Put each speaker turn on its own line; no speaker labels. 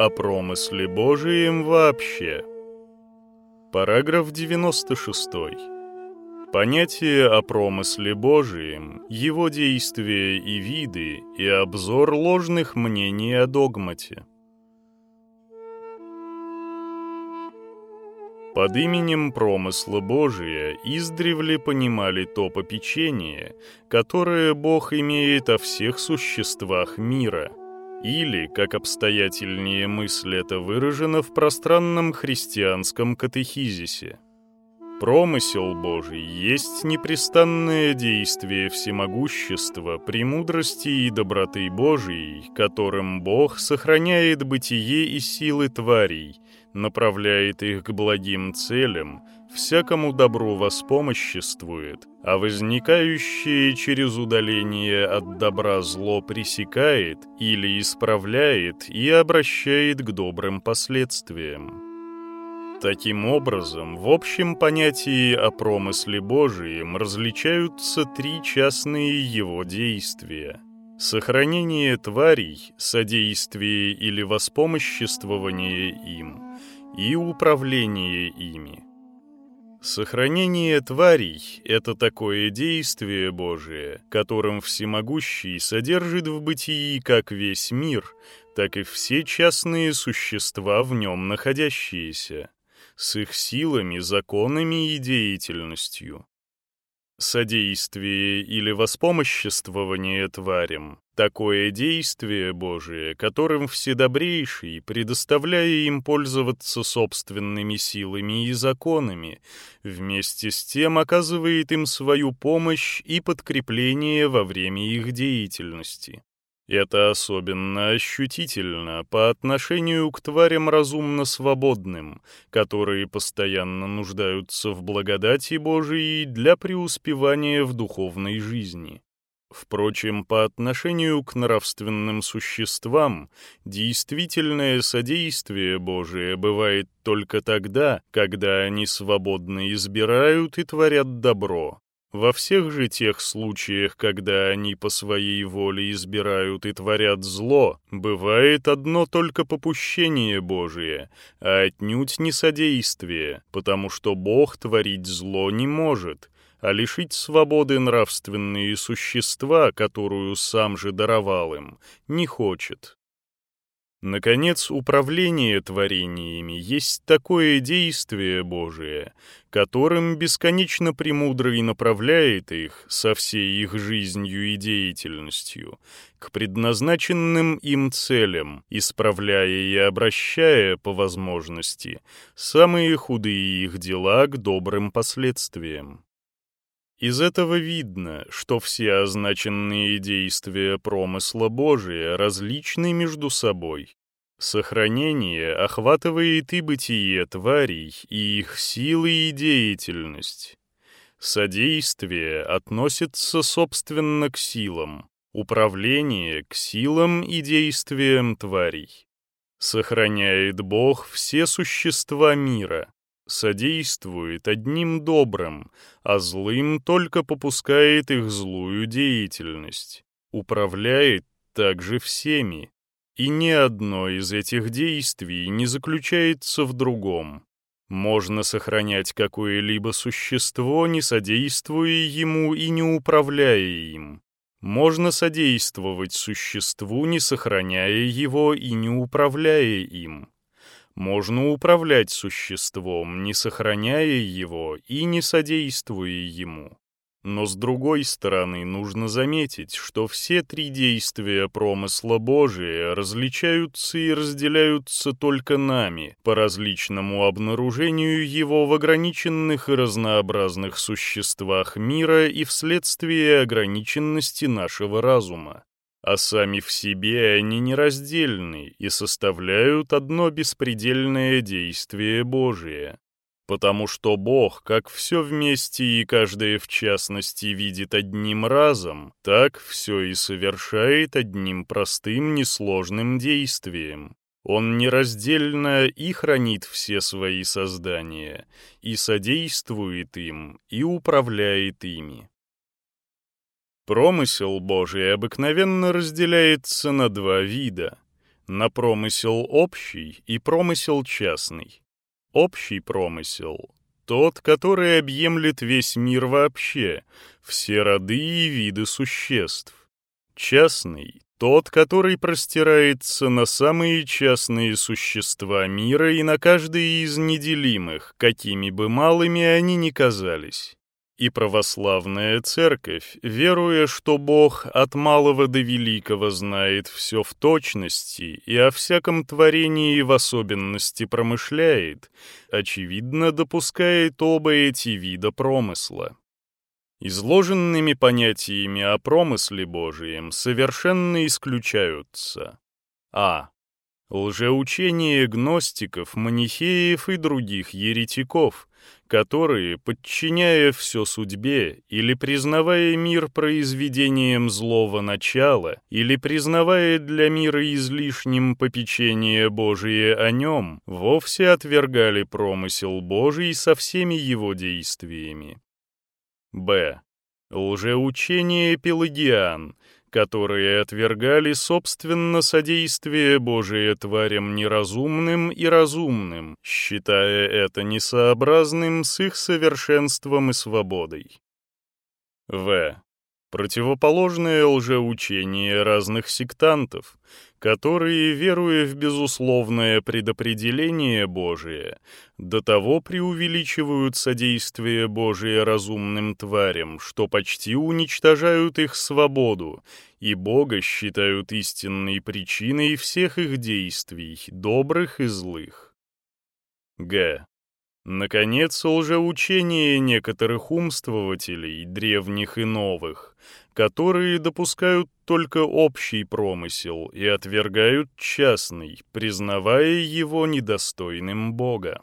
о промысле Божием вообще. Параграф 96. Понятие о промысле Божием, его действия и виды и обзор ложных мнений о догмате. Под именем промысла Божия издревле понимали то попечение, которое Бог имеет о всех существах мира, или, как обстоятельнее мысль это выражена в пространном христианском катехизисе. Промысел Божий есть непрестанное действие всемогущества, премудрости и доброты Божией, которым Бог сохраняет бытие и силы тварей – направляет их к благим целям, всякому добру воспомоществует, а возникающее через удаление от добра зло пресекает или исправляет и обращает к добрым последствиям. Таким образом, в общем понятии о промысле Божием различаются три частные его действия – Сохранение тварей, содействие или воспомоществование им и управление ими. Сохранение тварей — это такое действие Божие, которым всемогущий содержит в бытии как весь мир, так и все частные существа в нем находящиеся, с их силами, законами и деятельностью содействие или воспомоществование тварям, такое действие Божие, которым Вседобрейший, предоставляя им пользоваться собственными силами и законами, вместе с тем оказывает им свою помощь и подкрепление во время их деятельности. Это особенно ощутительно по отношению к тварям разумно свободным, которые постоянно нуждаются в благодати Божией для преуспевания в духовной жизни. Впрочем, по отношению к нравственным существам, действительное содействие Божие бывает только тогда, когда они свободно избирают и творят добро, во всех же тех случаях, когда они по своей воле избирают и творят зло, бывает одно только попущение Божие, а отнюдь не содействие, потому что Бог творить зло не может, а лишить свободы нравственные существа, которую сам же даровал им, не хочет. Наконец, управление творениями есть такое действие Божие, которым бесконечно премудрый направляет их со всей их жизнью и деятельностью к предназначенным им целям, исправляя и обращая, по возможности, самые худые их дела к добрым последствиям. Из этого видно, что все означенные действия промысла Божия различны между собой. Сохранение охватывает и бытие тварей, и их силы и деятельность. Содействие относится, собственно, к силам, управление — к силам и действиям тварей. Сохраняет Бог все существа мира, содействует одним добрым, а злым только попускает их злую деятельность, управляет также всеми, и ни одно из этих действий не заключается в другом. Можно сохранять какое-либо существо, не содействуя ему и не управляя им. Можно содействовать существу, не сохраняя его и не управляя им. Можно управлять существом, не сохраняя его и не содействуя ему. Но с другой стороны, нужно заметить, что все три действия промысла Божия различаются и разделяются только нами по различному обнаружению его в ограниченных и разнообразных существах мира и вследствие ограниченности нашего разума а сами в себе они нераздельны и составляют одно беспредельное действие Божие. Потому что Бог, как все вместе и каждое в частности видит одним разом, так все и совершает одним простым несложным действием. Он нераздельно и хранит все свои создания, и содействует им, и управляет ими. Промысел Божий обыкновенно разделяется на два вида. на промысел общий и промысел частный. Общий промысел — тот, который объемлет весь мир вообще, все роды и виды существ. Частный — тот, который простирается на самые частные существа мира и на каждый из неделимых, какими бы малыми они ни казались и православная церковь, веруя, что Бог от малого до великого знает все в точности и о всяком творении в особенности промышляет, очевидно допускает оба эти вида промысла. Изложенными понятиями о промысле Божием совершенно исключаются а. Лжеучение гностиков, манихеев и других еретиков, которые, подчиняя все судьбе или признавая мир произведением злого начала, или признавая для мира излишним попечение Божие о нем, вовсе отвергали промысел Божий со всеми его действиями. Б. Лжеучение Пелагиан, которые отвергали собственно содействие Божие тварям неразумным и разумным, считая это несообразным с их совершенством и свободой. В. Противоположное лжеучение разных сектантов, которые, веруя в безусловное предопределение Божие, до того преувеличивают содействие Божие разумным тварям, что почти уничтожают их свободу, и Бога считают истинной причиной всех их действий, добрых и злых. Г. Наконец, лжеучение некоторых умствователей, древних и новых, которые допускают только общий промысел и отвергают частный, признавая его недостойным Бога.